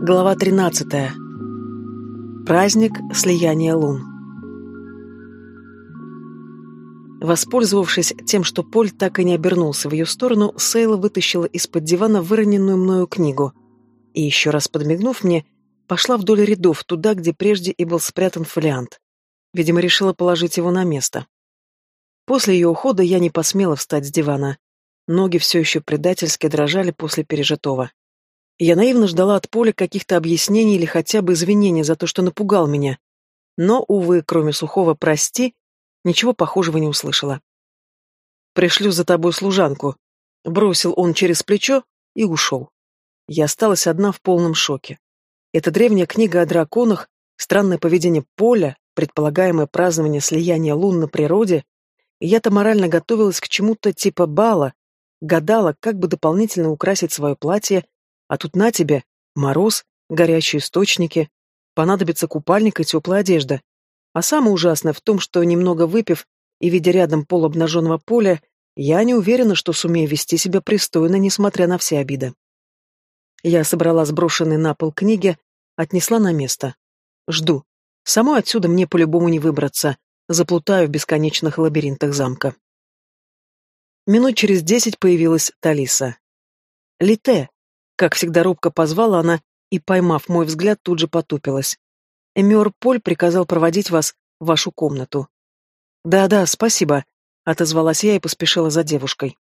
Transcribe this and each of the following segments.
Глава 13. Праздник слияния лун. Воспользовавшись тем, что Поль так и не обернулся в ее сторону, Сейла вытащила из-под дивана выроненную мною книгу и, еще раз подмигнув мне, пошла вдоль рядов, туда, где прежде и был спрятан фолиант. Видимо, решила положить его на место. После ее ухода я не посмела встать с дивана. Ноги все еще предательски дрожали после пережитого. Я наивно ждала от Поля каких-то объяснений или хотя бы извинений за то, что напугал меня. Но, увы, кроме сухого «прости», ничего похожего не услышала. «Пришлю за тобой служанку», — бросил он через плечо и ушел. Я осталась одна в полном шоке. Эта древняя книга о драконах, странное поведение Поля, предполагаемое празднование слияния лун на природе, я-то морально готовилась к чему-то типа бала, гадала, как бы дополнительно украсить свое платье а тут на тебе мороз, горячие источники, понадобится купальник и теплая одежда. А самое ужасное в том, что, немного выпив и видя рядом полуобнаженного поля, я не уверена, что сумею вести себя пристойно, несмотря на все обиды. Я собрала сброшенные на пол книги, отнесла на место. Жду. Самой отсюда мне по-любому не выбраться. Заплутаю в бесконечных лабиринтах замка. Минут через десять появилась Талиса. «Лите!» Как всегда робко позвала она и, поймав мой взгляд, тут же потупилась. Эмиор Поль приказал проводить вас в вашу комнату. «Да-да, спасибо», — отозвалась я и поспешила за девушкой.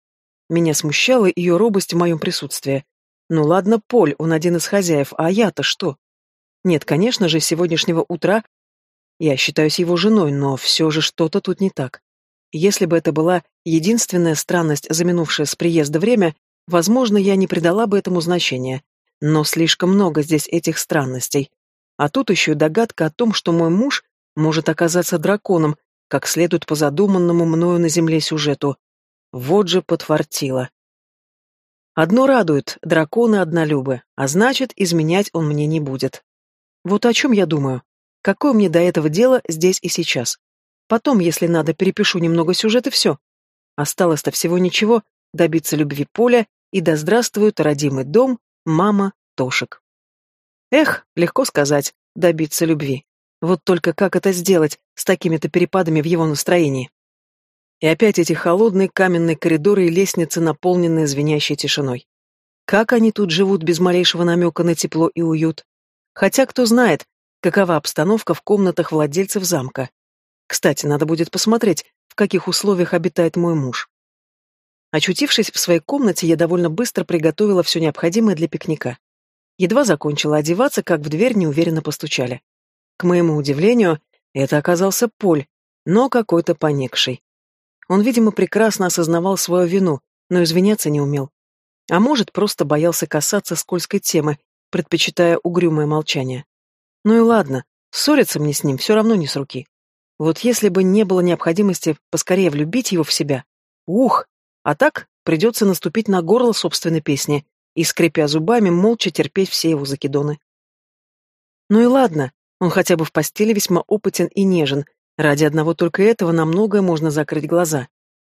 Меня смущала ее робость в моем присутствии. Ну ладно, Поль, он один из хозяев, а я-то что? Нет, конечно же, с сегодняшнего утра я считаюсь его женой, но все же что-то тут не так. Если бы это была единственная странность, заминувшая с приезда время, Возможно, я не придала бы этому значения, но слишком много здесь этих странностей. А тут еще и догадка о том, что мой муж может оказаться драконом, как следует по задуманному мною на земле сюжету. Вот же подфартило. Одно радует, драконы однолюбы, а значит, изменять он мне не будет. Вот о чем я думаю. Какое мне до этого дело здесь и сейчас? Потом, если надо, перепишу немного сюжета, все. Осталось-то всего ничего, добиться любви Поля и да здравствует родимый дом, мама, Тошек. Эх, легко сказать, добиться любви. Вот только как это сделать с такими-то перепадами в его настроении? И опять эти холодные каменные коридоры и лестницы, наполненные звенящей тишиной. Как они тут живут без малейшего намека на тепло и уют? Хотя кто знает, какова обстановка в комнатах владельцев замка. Кстати, надо будет посмотреть, в каких условиях обитает мой муж. Очутившись в своей комнате, я довольно быстро приготовила все необходимое для пикника. Едва закончила одеваться, как в дверь неуверенно постучали. К моему удивлению, это оказался Поль, но какой-то поникший. Он, видимо, прекрасно осознавал свою вину, но извиняться не умел. А может, просто боялся касаться скользкой темы, предпочитая угрюмое молчание. Ну и ладно, ссориться мне с ним все равно не с руки. Вот если бы не было необходимости поскорее влюбить его в себя, ух, а так придется наступить на горло собственной песни и, скрипя зубами, молча терпеть все его закидоны. Ну и ладно, он хотя бы в постели весьма опытен и нежен, ради одного только этого на многое можно закрыть глаза.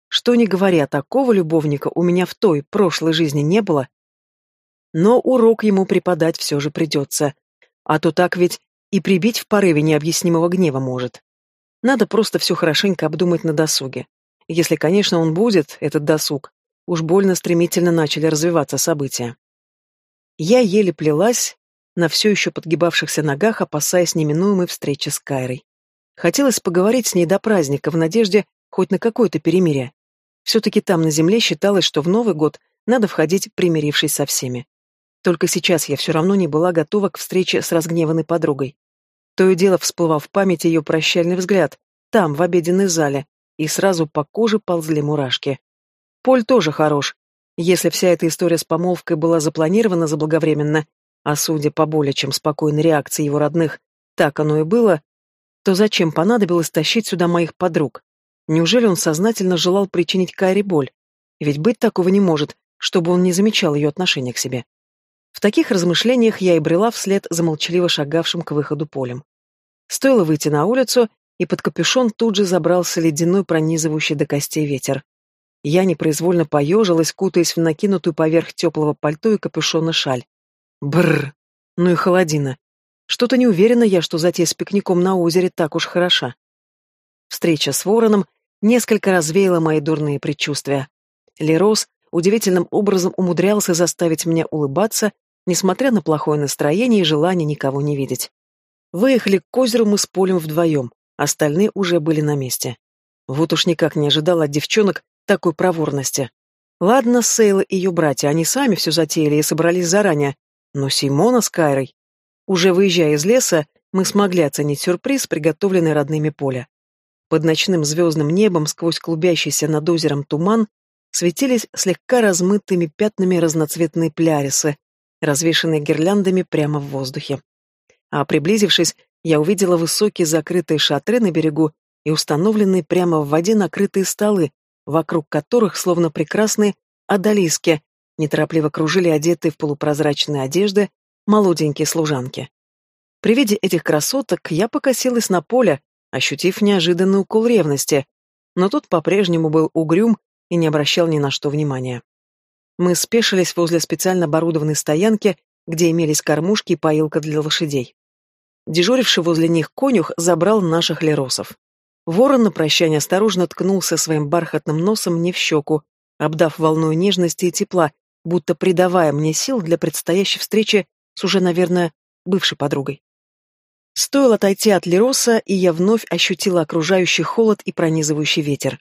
Что ни говоря, такого любовника у меня в той, прошлой жизни не было. Но урок ему преподать все же придется, а то так ведь и прибить в порыве необъяснимого гнева может. Надо просто все хорошенько обдумать на досуге. Если, конечно, он будет, этот досуг. Уж больно стремительно начали развиваться события. Я еле плелась, на все еще подгибавшихся ногах, опасаясь неминуемой встречи с Кайрой. Хотелось поговорить с ней до праздника, в надежде хоть на какое-то перемирие. Все-таки там, на земле, считалось, что в Новый год надо входить, примирившись со всеми. Только сейчас я все равно не была готова к встрече с разгневанной подругой. То и дело всплывал в памяти ее прощальный взгляд, там, в обеденной зале, и сразу по коже ползли мурашки. Поль тоже хорош. Если вся эта история с помолвкой была запланирована заблаговременно, а судя по более чем спокойной реакции его родных, так оно и было, то зачем понадобилось тащить сюда моих подруг? Неужели он сознательно желал причинить Кайре боль? Ведь быть такого не может, чтобы он не замечал ее отношения к себе. В таких размышлениях я и брела вслед за молчаливо шагавшим к выходу полем. Стоило выйти на улицу, и под капюшон тут же забрался ледяной пронизывающий до костей ветер. Я непроизвольно поежилась, кутаясь в накинутую поверх теплого пальто и капюшона шаль. Бррр! Ну и холодина. Что-то не уверена я, что затея с пикником на озере так уж хороша. Встреча с вороном несколько развеяла мои дурные предчувствия. Лерос удивительным образом умудрялся заставить меня улыбаться, несмотря на плохое настроение и желание никого не видеть. Выехали к озеру мы с Полем вдвоем, остальные уже были на месте. Вот уж никак не ожидал от девчонок такой проворности. Ладно, Сейла и ее братья, они сами все затеяли и собрались заранее, но Симона с Кайрой... Уже выезжая из леса, мы смогли оценить сюрприз, приготовленный родными Поля. Под ночным звездным небом, сквозь клубящийся над озером туман, светились слегка размытыми пятнами разноцветные плярисы, развешанные гирляндами прямо в воздухе. А приблизившись, я увидела высокие закрытые шатры на берегу и установленные прямо в воде накрытые столы, вокруг которых, словно прекрасные одолиски, неторопливо кружили одетые в полупрозрачные одежды молоденькие служанки. При виде этих красоток я покосилась на поле, ощутив неожиданный укол ревности, но тот по-прежнему был угрюм и не обращал ни на что внимания. Мы спешились возле специально оборудованной стоянки, где имелись кормушки и поилка для лошадей. Дежуривший возле них конюх забрал наших леросов. Ворон на прощание осторожно ткнулся своим бархатным носом мне в щеку, обдав волной нежности и тепла, будто придавая мне сил для предстоящей встречи с уже, наверное, бывшей подругой. Стоило отойти от Лероса, и я вновь ощутила окружающий холод и пронизывающий ветер.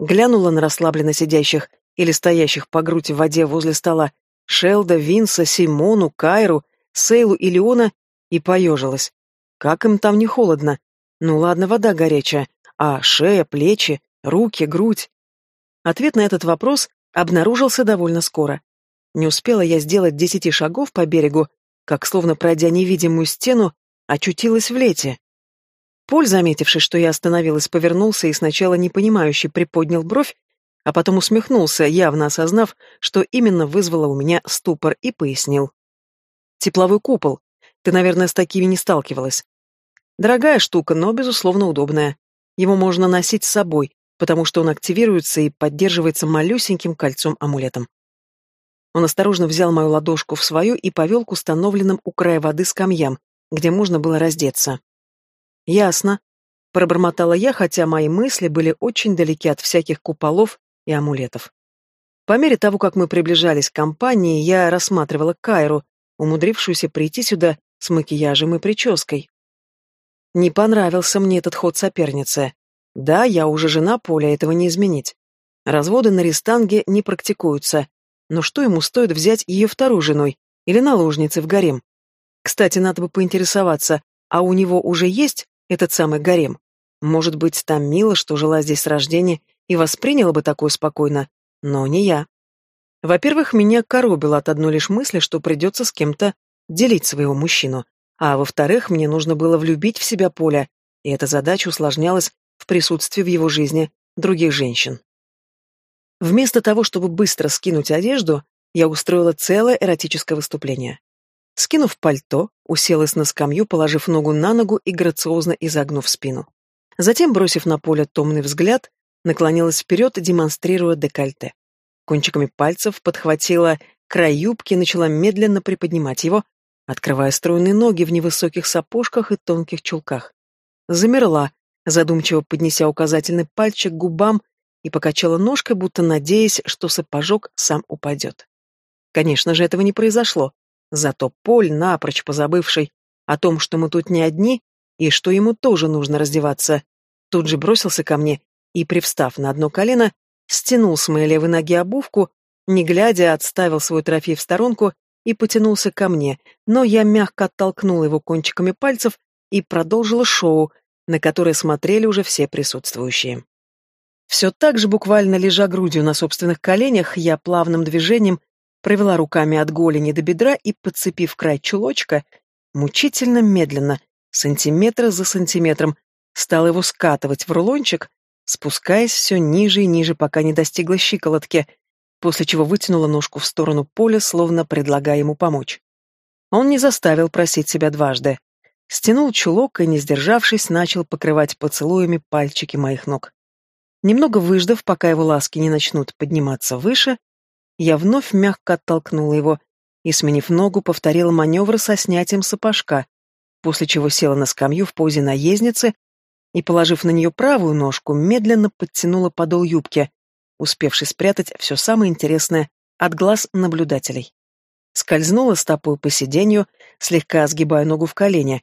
Глянула на расслабленно сидящих или стоящих по грудь в воде возле стола Шелда, Винса, Симону, Кайру, Сейлу и Леона и поежилась. Как им там не холодно? Ну ладно, вода горячая, а шея, плечи, руки, грудь? Ответ на этот вопрос обнаружился довольно скоро. Не успела я сделать десяти шагов по берегу, как, словно пройдя невидимую стену, очутилась в лете. Поль, заметивший, что я остановилась, повернулся и сначала непонимающе приподнял бровь, а потом усмехнулся, явно осознав, что именно вызвало у меня ступор, и пояснил. «Тепловой купол. Ты, наверное, с такими не сталкивалась. Дорогая штука, но, безусловно, удобная. Его можно носить с собой, потому что он активируется и поддерживается малюсеньким кольцом-амулетом. Он осторожно взял мою ладошку в свою и повел к установленным у края воды скамьям, где можно было раздеться. «Ясно», — пробормотала я, хотя мои мысли были очень далеки от всяких куполов и амулетов. По мере того, как мы приближались к компании, я рассматривала Кайру, умудрившуюся прийти сюда с макияжем и прической. Не понравился мне этот ход соперницы. Да, я уже жена Поля, этого не изменить. Разводы на Ристанге не практикуются. Но что ему стоит взять ее второй женой или наложницей в гарем? Кстати, надо бы поинтересоваться, а у него уже есть этот самый гарем? Может быть, там Мила, что жила здесь с рождения, и восприняла бы такое спокойно, но не я. Во-первых, меня коробило от одной лишь мысли, что придется с кем-то делить своего мужчину. А во-вторых, мне нужно было влюбить в себя Поля, и эта задача усложнялась в присутствии в его жизни других женщин. Вместо того, чтобы быстро скинуть одежду, я устроила целое эротическое выступление. Скинув пальто, уселась на скамью, положив ногу на ногу и грациозно изогнув спину. Затем, бросив на поле томный взгляд, наклонилась вперед, демонстрируя декольте. Кончиками пальцев подхватила край юбки и начала медленно приподнимать его, открывая стройные ноги в невысоких сапожках и тонких чулках. Замерла, задумчиво поднеся указательный пальчик к губам и покачала ножкой, будто надеясь, что сапожок сам упадет. Конечно же, этого не произошло. Зато Поль, напрочь позабывший о том, что мы тут не одни, и что ему тоже нужно раздеваться, тут же бросился ко мне и, привстав на одно колено, стянул с моей левой ноги обувку, не глядя, отставил свой трофей в сторонку и потянулся ко мне, но я мягко оттолкнула его кончиками пальцев и продолжила шоу, на которое смотрели уже все присутствующие. Все так же, буквально лежа грудью на собственных коленях, я плавным движением провела руками от голени до бедра и, подцепив край чулочка, мучительно медленно, сантиметр за сантиметром, стала его скатывать в рулончик, спускаясь все ниже и ниже, пока не достигла щиколотки, после чего вытянула ножку в сторону поля, словно предлагая ему помочь. Он не заставил просить себя дважды. Стянул чулок и, не сдержавшись, начал покрывать поцелуями пальчики моих ног. Немного выждав, пока его ласки не начнут подниматься выше, я вновь мягко оттолкнула его и, сменив ногу, повторила маневр со снятием сапожка, после чего села на скамью в позе наездницы и, положив на нее правую ножку, медленно подтянула подол юбки, успевший спрятать все самое интересное от глаз наблюдателей. Скользнула стопой по сиденью, слегка сгибая ногу в колени,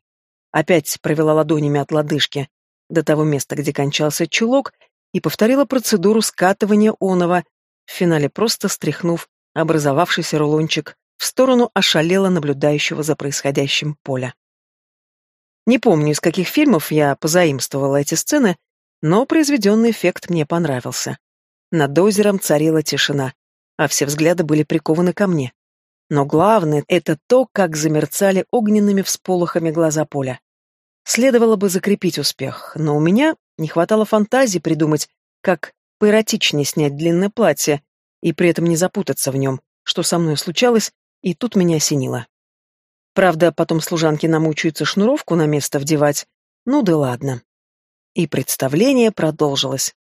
опять провела ладонями от лодыжки до того места, где кончался чулок, и повторила процедуру скатывания оного, в финале просто стряхнув образовавшийся рулончик в сторону ошалело наблюдающего за происходящим поля. Не помню, из каких фильмов я позаимствовала эти сцены, но произведенный эффект мне понравился. Над озером царила тишина, а все взгляды были прикованы ко мне. Но главное — это то, как замерцали огненными всполохами глаза поля. Следовало бы закрепить успех, но у меня не хватало фантазии придумать, как поэротичнее снять длинное платье и при этом не запутаться в нем, что со мной случалось, и тут меня осенило. Правда, потом служанки намучаются шнуровку на место вдевать. Ну да ладно. И представление продолжилось.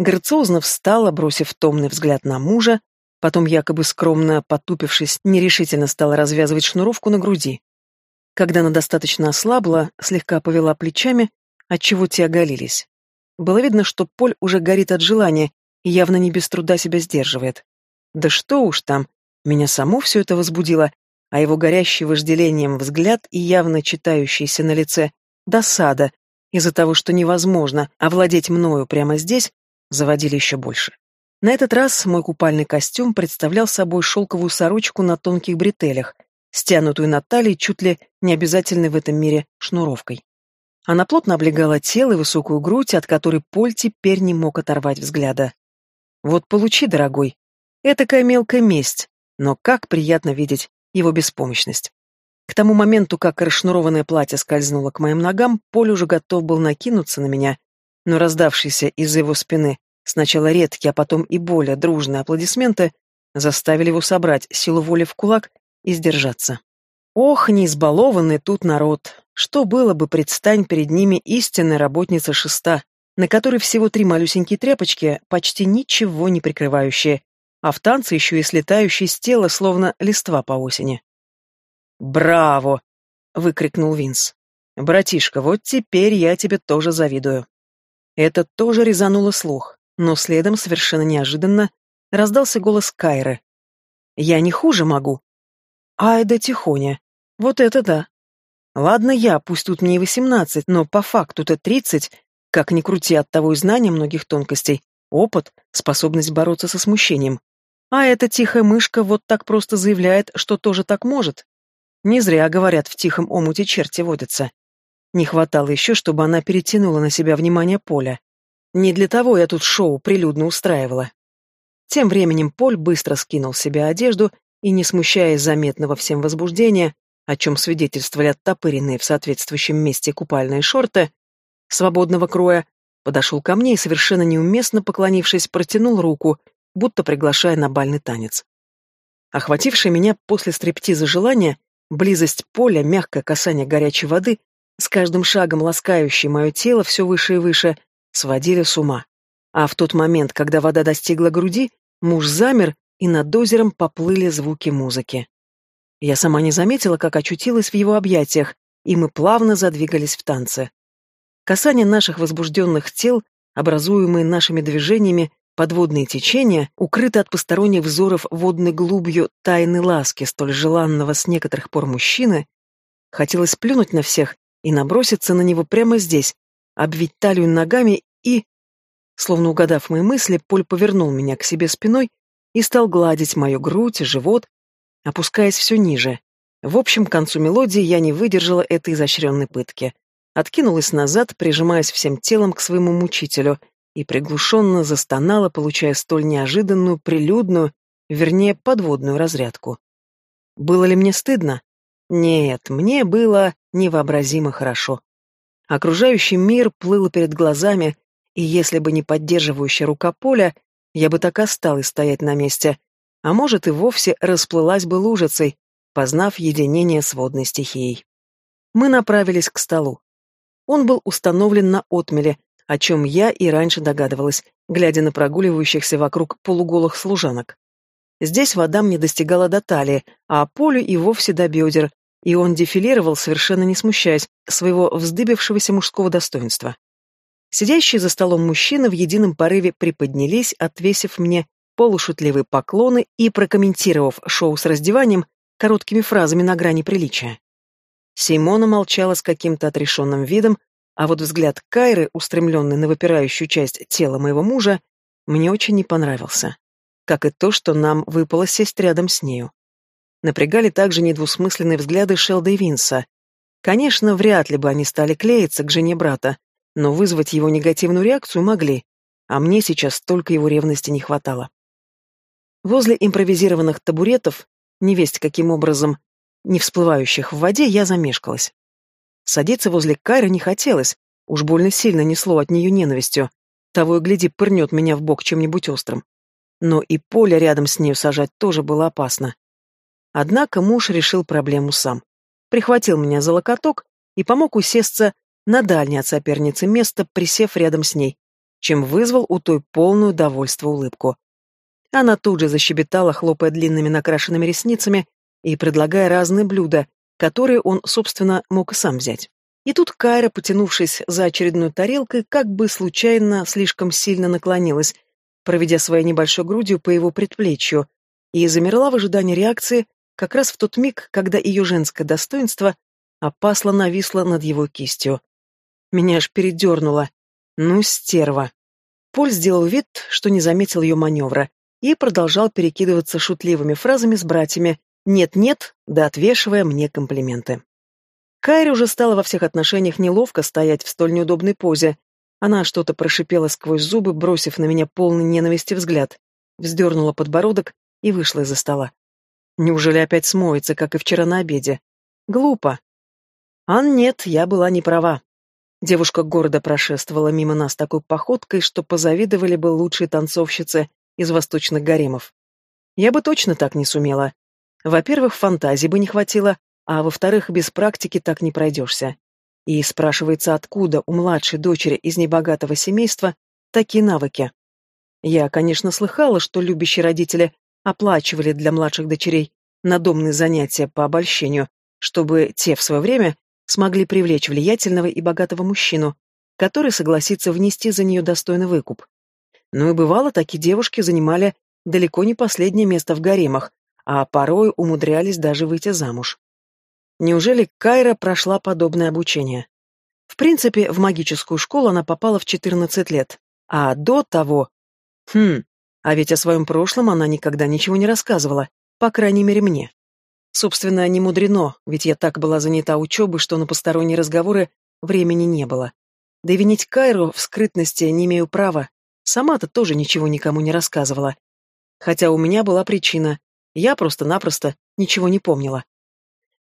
Грациозно встала, бросив томный взгляд на мужа, потом, якобы скромно потупившись, нерешительно стала развязывать шнуровку на груди. Когда она достаточно ослабла, слегка повела плечами, отчего те оголились. Было видно, что Поль уже горит от желания и явно не без труда себя сдерживает. Да что уж там, меня само все это возбудило, а его горящий вожделением взгляд и явно читающийся на лице досада из-за того, что невозможно овладеть мною прямо здесь, заводили еще больше. На этот раз мой купальный костюм представлял собой шелковую сорочку на тонких бретелях, стянутую на талии чуть ли не обязательной в этом мире шнуровкой. Она плотно облегала тело и высокую грудь, от которой Поль теперь не мог оторвать взгляда. «Вот получи, дорогой. Этакая мелкая месть, но как приятно видеть его беспомощность. К тому моменту, как расшнурованное платье скользнуло к моим ногам, Поль уже готов был накинуться на меня, но раздавшиеся из-за его спины сначала редкие, а потом и более дружные аплодисменты заставили его собрать силу воли в кулак и сдержаться. Ох, не избалованный тут народ! Что было бы, предстань перед ними истинная работница шеста, на которой всего три малюсенькие тряпочки, почти ничего не прикрывающие, а в танце еще и слетающий с тела, словно листва по осени. «Браво!» — выкрикнул Винс. «Братишка, вот теперь я тебе тоже завидую». Это тоже резануло слух, но следом, совершенно неожиданно, раздался голос Кайры. «Я не хуже могу». «Ай да тихоня. Вот это да. Ладно я, пусть тут мне и восемнадцать, но по факту-то тридцать, как ни крути от того и знания многих тонкостей, опыт, способность бороться со смущением. А эта тихая мышка вот так просто заявляет, что тоже так может. Не зря, говорят, в тихом омуте черти водятся. Не хватало еще, чтобы она перетянула на себя внимание Поля. Не для того я тут шоу прилюдно устраивала. Тем временем Поль быстро скинул с себя одежду и, не смущаясь заметного всем возбуждения, о чем свидетельствовали оттопыренные в соответствующем месте купальные шорты, свободного кроя, подошел ко мне и, совершенно неуместно поклонившись, протянул руку, будто приглашая на бальный танец. Охватившее меня после стриптиза желание, близость поля, мягкое касание горячей воды, с каждым шагом ласкающее мое тело все выше и выше, сводили с ума. А в тот момент, когда вода достигла груди, муж замер, и над озером поплыли звуки музыки. Я сама не заметила, как очутилась в его объятиях, и мы плавно задвигались в танце. Касание наших возбужденных тел, образуемые нашими движениями, подводные течения, укрыты от посторонних взоров водной глубью тайны ласки столь желанного с некоторых пор мужчины, хотелось плюнуть на всех и наброситься на него прямо здесь, обвить талию ногами и... Словно угадав мои мысли, Поль повернул меня к себе спиной и стал гладить мою грудь и живот, опускаясь все ниже. В общем, к концу мелодии я не выдержала этой изощренной пытки. Откинулась назад, прижимаясь всем телом к своему мучителю, и приглушенно застонала, получая столь неожиданную, прилюдную, вернее, подводную разрядку. Было ли мне стыдно? Нет, мне было невообразимо хорошо. Окружающий мир плыл перед глазами, и если бы не поддерживающая рука поля, я бы так осталась стоять на месте, а может и вовсе расплылась бы лужицей, познав единение с водной стихией. Мы направились к столу. Он был установлен на отмеле, о чем я и раньше догадывалась, глядя на прогуливающихся вокруг полуголых служанок. Здесь вода мне достигала до талии, а Полю и вовсе до бедер, и он дефилировал, совершенно не смущаясь, своего вздыбившегося мужского достоинства. Сидящие за столом мужчины в едином порыве приподнялись, отвесив мне полушутливые поклоны и прокомментировав шоу с раздеванием короткими фразами на грани приличия. Симона молчала с каким-то отрешенным видом, а вот взгляд Кайры, устремленный на выпирающую часть тела моего мужа, мне очень не понравился. Как и то, что нам выпало сесть рядом с нею. Напрягали также недвусмысленные взгляды Шелда и Винса. Конечно, вряд ли бы они стали клеиться к жене брата, но вызвать его негативную реакцию могли, а мне сейчас только его ревности не хватало. Возле импровизированных табуретов, невесть каким образом, не всплывающих в воде, я замешкалась. Садиться возле Кайры не хотелось, уж больно сильно несло от нее ненавистью. Того и гляди, пырнет меня в бок чем-нибудь острым. Но и поле рядом с нею сажать тоже было опасно. Однако муж решил проблему сам. Прихватил меня за локоток и помог усесться на дальнее от соперницы место, присев рядом с ней, чем вызвал у той полную довольство улыбку. Она тут же защебетала, хлопая длинными накрашенными ресницами и предлагая разные блюда, которые он, собственно, мог и сам взять. И тут Кайра, потянувшись за очередной тарелкой, как бы случайно слишком сильно наклонилась, проведя своей небольшой грудью по его предплечью, и замерла в ожидании реакции как раз в тот миг, когда ее женское достоинство опасло нависло над его кистью. Меня аж передернуло. Ну, стерва. Поль сделал вид, что не заметил ее маневра, и продолжал перекидываться шутливыми фразами с братьями «нет-нет», да отвешивая мне комплименты. Кайре уже стало во всех отношениях неловко стоять в столь неудобной позе. Она что-то прошипела сквозь зубы, бросив на меня полный ненависти взгляд, вздернула подбородок и вышла из-за стола. Неужели опять смоется, как и вчера на обеде? Глупо. А нет, я была не права. Девушка гордо прошествовала мимо нас такой походкой, что позавидовали бы лучшие танцовщицы из восточных гаремов. Я бы точно так не сумела. Во-первых, фантазии бы не хватило, а во-вторых, без практики так не пройдешься. И спрашивается, откуда у младшей дочери из небогатого семейства такие навыки. Я, конечно, слыхала, что любящие родители оплачивали для младших дочерей надомные занятия по обольщению, чтобы те в свое время смогли привлечь влиятельного и богатого мужчину, который согласится внести за нее достойный выкуп. Ну и бывало, такие девушки занимали далеко не последнее место в гаремах, а порой умудрялись даже выйти замуж. Неужели Кайра прошла подобное обучение? В принципе, в магическую школу она попала в 14 лет, а до того... Хм, а ведь о своем прошлом она никогда ничего не рассказывала, по крайней мере мне. Собственно, не мудрено, ведь я так была занята учебой, что на посторонние разговоры времени не было. Да и винить Кайру в скрытности не имею права, Сама-то тоже ничего никому не рассказывала. Хотя у меня была причина. Я просто-напросто ничего не помнила.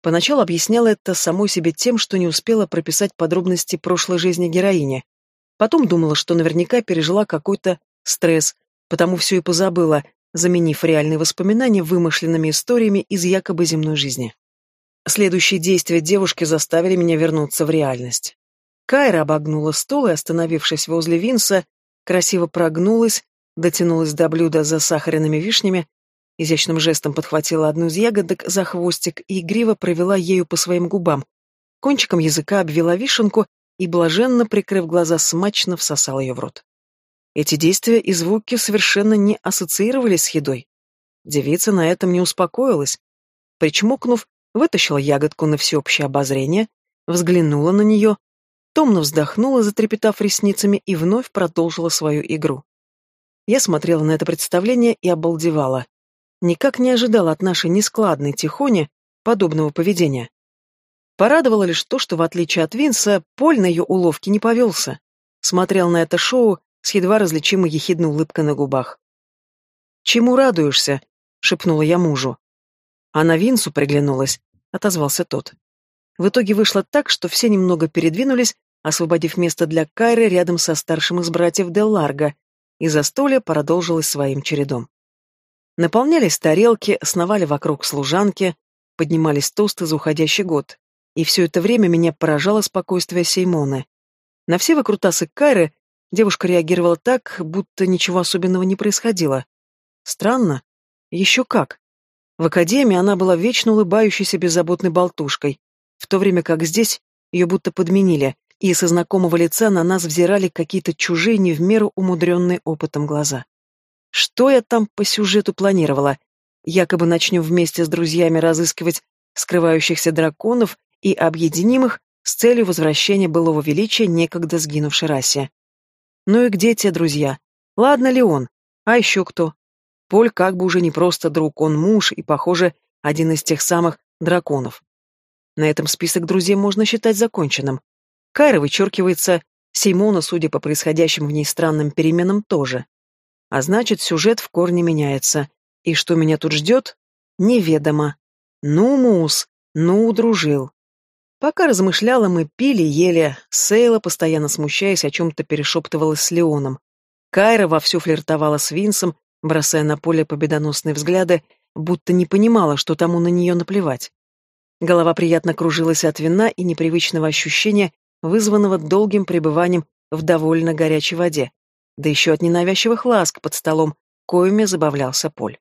Поначалу объясняла это самой себе тем, что не успела прописать подробности прошлой жизни героини. Потом думала, что наверняка пережила какой-то стресс, потому все и позабыла, заменив реальные воспоминания вымышленными историями из якобы земной жизни. Следующие действия девушки заставили меня вернуться в реальность. Кайра обогнула стол и, остановившись возле Винса, красиво прогнулась, дотянулась до блюда за сахарными вишнями, изящным жестом подхватила одну из ягодок за хвостик и игриво провела ею по своим губам. Кончиком языка обвела вишенку и, блаженно прикрыв глаза, смачно всосала ее в рот. Эти действия и звуки совершенно не ассоциировались с едой. Девица на этом не успокоилась. Причмокнув, вытащила ягодку на всеобщее обозрение, взглянула на нее, томно вздохнула, затрепетав ресницами, и вновь продолжила свою игру. Я смотрела на это представление и обалдевала. Никак не ожидала от нашей нескладной Тихони подобного поведения. Порадовало лишь то, что, в отличие от Винса, Поль на ее уловки не повелся. Смотрел на это шоу с едва различимой ехидной улыбкой на губах. «Чему радуешься?» — шепнула я мужу. А на Винсу приглянулась, — отозвался тот. В итоге вышло так, что все немного передвинулись, освободив место для Кайры рядом со старшим из братьев Де Ларго, и застолье продолжилось своим чередом. Наполнялись тарелки, сновали вокруг служанки, поднимались тосты за уходящий год. И все это время меня поражало спокойствие Сеймоны. На все выкрутасы Кайры девушка реагировала так, будто ничего особенного не происходило. Странно. Еще как. В академии она была вечно улыбающейся беззаботной болтушкой, в то время как здесь ее будто подменили, и со знакомого лица на нас взирали какие-то чужие, не в меру умудренные опытом глаза. Что я там по сюжету планировала? Якобы начнем вместе с друзьями разыскивать скрывающихся драконов и объединимых с целью возвращения былого величия некогда сгинувшей расе. Ну и где те друзья? Ладно ли он? А еще кто? Поль как бы уже не просто друг, он муж и, похоже, один из тех самых драконов. На этом список друзей можно считать законченным. Кайра вычеркивается, Сеймона, судя по происходящим в ней странным переменам, тоже. А значит, сюжет в корне меняется. И что меня тут ждет? Неведомо. Ну, мус, ну, дружил. Пока размышляла, мы пили, ели. Сейла, постоянно смущаясь, о чем-то перешептывалась с Леоном. Кайра вовсю флиртовала с Винсом, бросая на поле победоносные взгляды, будто не понимала, что тому на нее наплевать. Голова приятно кружилась от вина и непривычного ощущения, вызванного долгим пребыванием в довольно горячей воде, да еще от ненавязчивых ласк под столом, коими забавлялся Поль.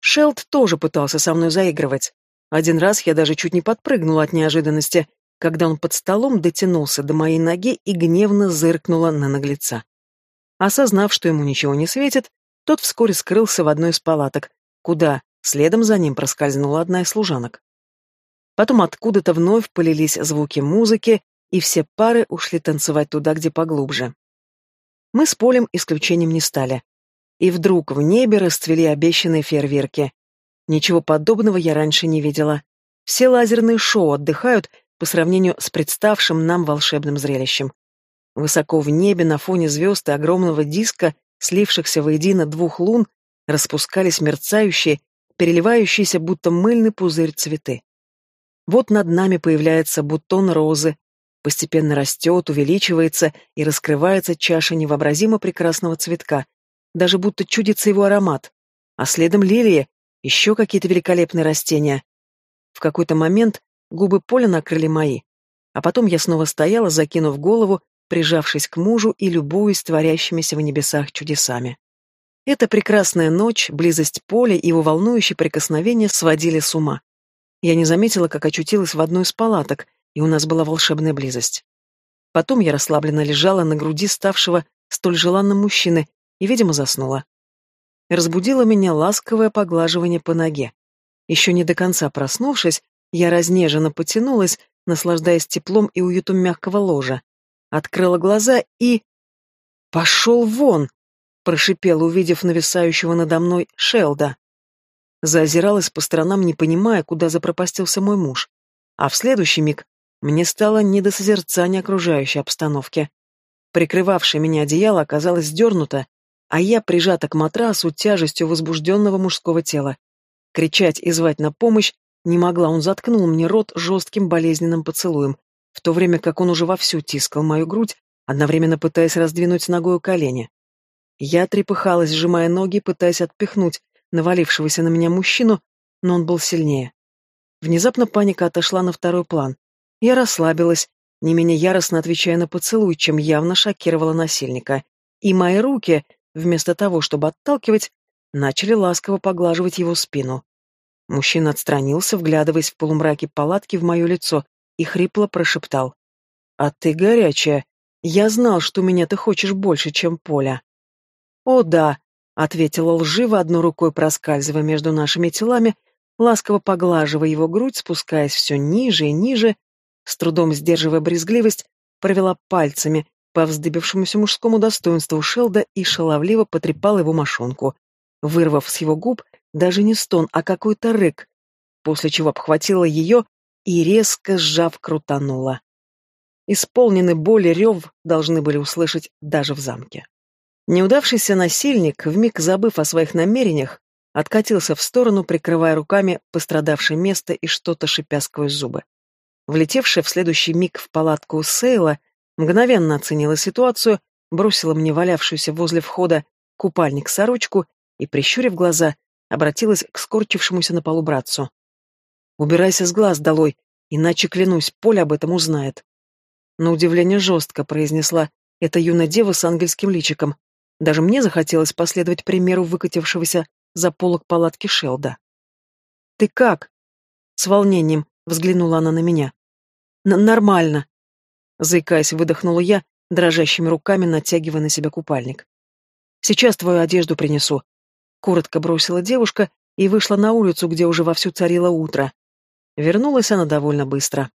Шелд тоже пытался со мной заигрывать. Один раз я даже чуть не подпрыгнула от неожиданности, когда он под столом дотянулся до моей ноги и гневно зыркнула на наглеца. Осознав, что ему ничего не светит, тот вскоре скрылся в одной из палаток, куда следом за ним проскользнула одна из служанок. Потом откуда-то вновь полились звуки музыки, и все пары ушли танцевать туда, где поглубже. Мы с Полем исключением не стали. И вдруг в небе расцвели обещанные фейерверки. Ничего подобного я раньше не видела. Все лазерные шоу отдыхают по сравнению с представшим нам волшебным зрелищем. Высоко в небе на фоне звезд и огромного диска, слившихся воедино двух лун, распускались мерцающие, переливающиеся, будто мыльный пузырь цветы. Вот над нами появляется бутон розы, постепенно растет, увеличивается и раскрывается чаша невообразимо прекрасного цветка, даже будто чудится его аромат, а следом лилии, еще какие-то великолепные растения. В какой-то момент губы Поля накрыли мои, а потом я снова стояла, закинув голову, прижавшись к мужу и любуясь творящимися в небесах чудесами. Эта прекрасная ночь, близость Поля и его волнующие прикосновения сводили с ума. Я не заметила, как очутилась в одной из палаток, и у нас была волшебная близость. Потом я расслабленно лежала на груди ставшего столь желанным мужчины и, видимо, заснула. Разбудило меня ласковое поглаживание по ноге. Еще не до конца проснувшись, я разнеженно потянулась, наслаждаясь теплом и уютом мягкого ложа. Открыла глаза и... «Пошел вон!» — прошипела, увидев нависающего надо мной Шелда. Заозиралась по сторонам, не понимая, куда запропастился мой муж. А в следующий миг мне стало не до созерцания окружающей обстановки. Прикрывавшее меня одеяло оказалось сдернуто, а я прижата к матрасу тяжестью возбужденного мужского тела. Кричать и звать на помощь не могла, он заткнул мне рот жестким болезненным поцелуем, в то время как он уже вовсю тискал мою грудь, одновременно пытаясь раздвинуть ногою колени. Я трепыхалась, сжимая ноги, пытаясь отпихнуть навалившегося на меня мужчину, но он был сильнее. Внезапно паника отошла на второй план. Я расслабилась, не менее яростно отвечая на поцелуй, чем явно шокировала насильника. И мои руки, вместо того, чтобы отталкивать, начали ласково поглаживать его спину. Мужчина отстранился, вглядываясь в полумраке палатки в мое лицо, и хрипло прошептал. «А ты горячая. Я знал, что меня ты хочешь больше, чем Поля». «О, да», — ответила лживо, одной рукой проскальзывая между нашими телами, ласково поглаживая его грудь, спускаясь все ниже и ниже, с трудом сдерживая брезгливость, провела пальцами по вздыбившемуся мужскому достоинству Шелда и шаловливо потрепала его мошонку, вырвав с его губ даже не стон, а какой-то рык, после чего обхватила ее и, резко сжав, крутанула. Исполненный боли рев должны были услышать даже в замке. Неудавшийся насильник, вмиг забыв о своих намерениях, откатился в сторону, прикрывая руками пострадавшее место и что-то шипя сквозь зубы. Влетевшая в следующий миг в палатку Сейла мгновенно оценила ситуацию, бросила мне валявшуюся возле входа купальник-сорочку и, прищурив глаза, обратилась к скорчившемуся на полу братцу. «Убирайся с глаз долой, иначе, клянусь, Поля об этом узнает». На удивление жестко произнесла эта юная дева с ангельским личиком. Даже мне захотелось последовать примеру выкатившегося за полок палатки Шелда. «Ты как?» С волнением взглянула она на меня. «Нормально», — заикаясь, выдохнула я, дрожащими руками натягивая на себя купальник. «Сейчас твою одежду принесу», — коротко бросила девушка и вышла на улицу, где уже вовсю царило утро. Вернулась она довольно быстро.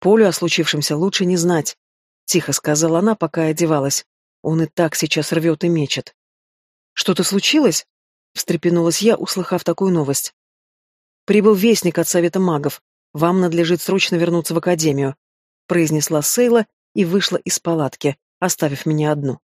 Полю о случившемся лучше не знать, — тихо сказала она, пока одевалась. Он и так сейчас рвет и мечет. «Что-то случилось?» — встрепенулась я, услыхав такую новость. «Прибыл вестник от Совета магов. Вам надлежит срочно вернуться в Академию», — произнесла Сейла и вышла из палатки, оставив меня одну.